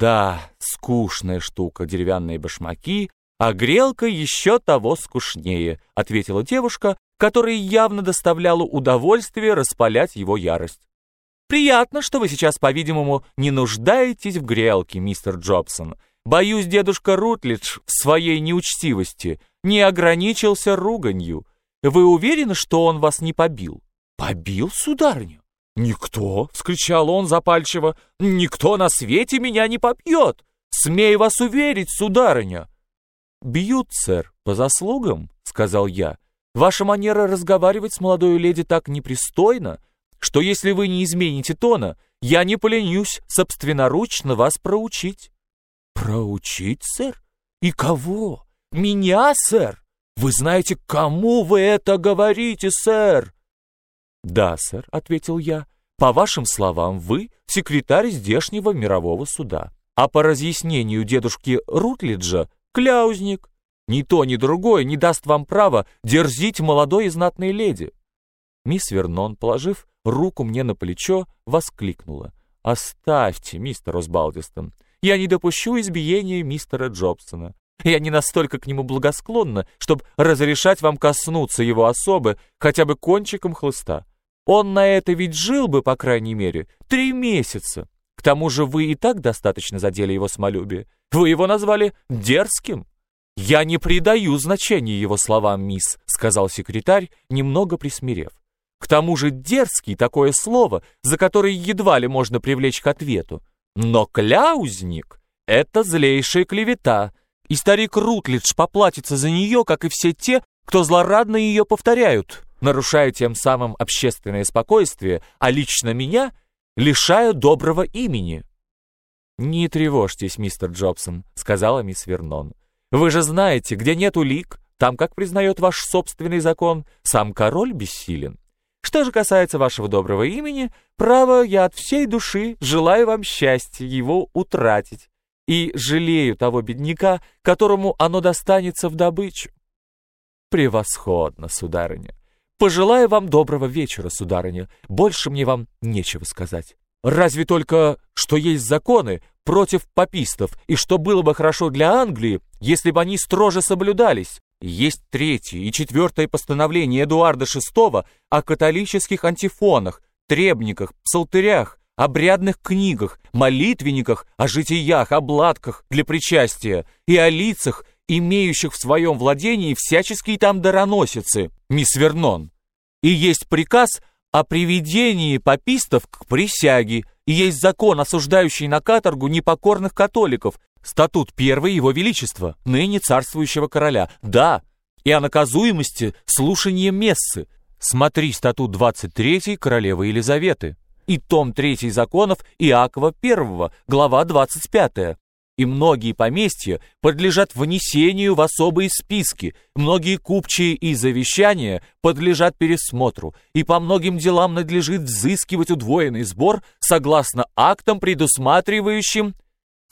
Да, скучная штука, деревянные башмаки, а грелка еще того скучнее, ответила девушка, которой явно доставляло удовольствие распалять его ярость. Приятно, что вы сейчас, по-видимому, не нуждаетесь в грелке, мистер Джобсон. Боюсь, дедушка Рутлидж в своей неучтивости не ограничился руганью. Вы уверены, что он вас не побил? Побил, сударыню? Никто, — вскричал он запальчиво, — никто на свете меня не побьет. Смею вас уверить, сударыня. Бьют, сэр, по заслугам, — сказал я. Ваша манера разговаривать с молодой леди так непристойна, что если вы не измените тона, я не поленюсь собственноручно вас проучить. Проучить, сэр? И кого? Меня, сэр? Вы знаете, кому вы это говорите, сэр? Да, сэр, ответил я. По вашим словам, вы секретарь здешнего мирового суда. А по разъяснению дедушки Рутлиджа, кляузник. Ни то, ни другое не даст вам права дерзить молодой и знатной леди. Мисс Вернон, положив руку мне на плечо, воскликнула. «Оставьте, мистер Осбалдистон, я не допущу избиения мистера Джобсона. Я не настолько к нему благосклонна, чтобы разрешать вам коснуться его особы хотя бы кончиком хлыста. Он на это ведь жил бы, по крайней мере, три месяца. К тому же вы и так достаточно задели его самолюбие. Вы его назвали дерзким. «Я не придаю значения его словам, мисс», — сказал секретарь, немного присмирев. К тому же дерзкий такое слово, за которое едва ли можно привлечь к ответу. Но кляузник — это злейшая клевета, и старик Рутлидж поплатится за нее, как и все те, кто злорадно ее повторяют, нарушая тем самым общественное спокойствие, а лично меня лишая доброго имени. «Не тревожьтесь, мистер Джобсон», — сказала мисс Вернон. «Вы же знаете, где нет улик, там, как признает ваш собственный закон, сам король бессилен. Что же касается вашего доброго имени, право, я от всей души желаю вам счастья его утратить и жалею того бедняка, которому оно достанется в добычу. Превосходно, сударыня. Пожелаю вам доброго вечера, сударыня. Больше мне вам нечего сказать. Разве только, что есть законы против попистов, и что было бы хорошо для Англии, если бы они строже соблюдались. Есть третье и четвертое постановление Эдуарда VI о католических антифонах, требниках, псалтырях, обрядных книгах, молитвенниках, о житиях, обладках для причастия и о лицах, имеющих в своем владении всяческие там дароносицы, мисс Вернон. И есть приказ о приведении попистов к присяге, и есть закон, осуждающий на каторгу непокорных католиков, Статут первый Его Величества, ныне царствующего короля. Да, и о наказуемости слушания мессы. Смотри статут 23 королевы Елизаветы. И том 3 законов Иакова I, глава 25. И многие поместья подлежат внесению в особые списки, многие купчие и завещания подлежат пересмотру, и по многим делам надлежит взыскивать удвоенный сбор согласно актам, предусматривающим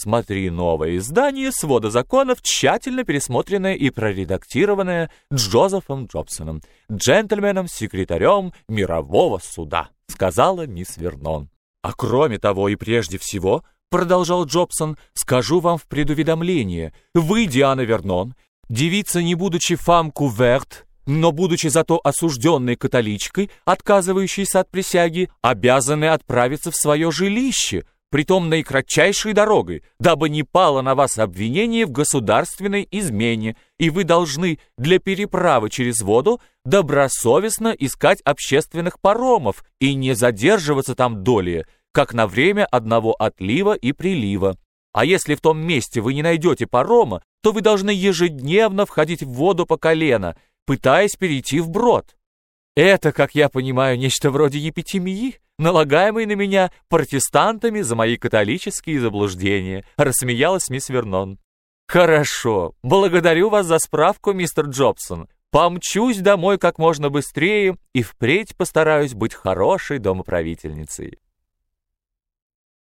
Смотри новое издание свода законов, тщательно пересмотренное и проредактированное Джозефом Джобсоном, джентльменом-секретарем мирового суда, сказала мисс Вернон. А кроме того и прежде всего, продолжал Джобсон, скажу вам в предуведомление, вы, Диана Вернон, девица, не будучи фам куверт, но, будучи зато осужденной католичкой, отказывающейся от присяги, обязаны отправиться в свое жилище, притом наикратчайшей дорогой, дабы не пало на вас обвинение в государственной измене, и вы должны для переправы через воду добросовестно искать общественных паромов и не задерживаться там долее, как на время одного отлива и прилива. А если в том месте вы не найдете парома, то вы должны ежедневно входить в воду по колено, пытаясь перейти вброд. Это, как я понимаю, нечто вроде епитемии, налагаемой на меня протестантами за мои католические заблуждения, рассмеялась мисс Вернон. Хорошо, благодарю вас за справку, мистер Джобсон. Помчусь домой как можно быстрее и впредь постараюсь быть хорошей домоправительницей.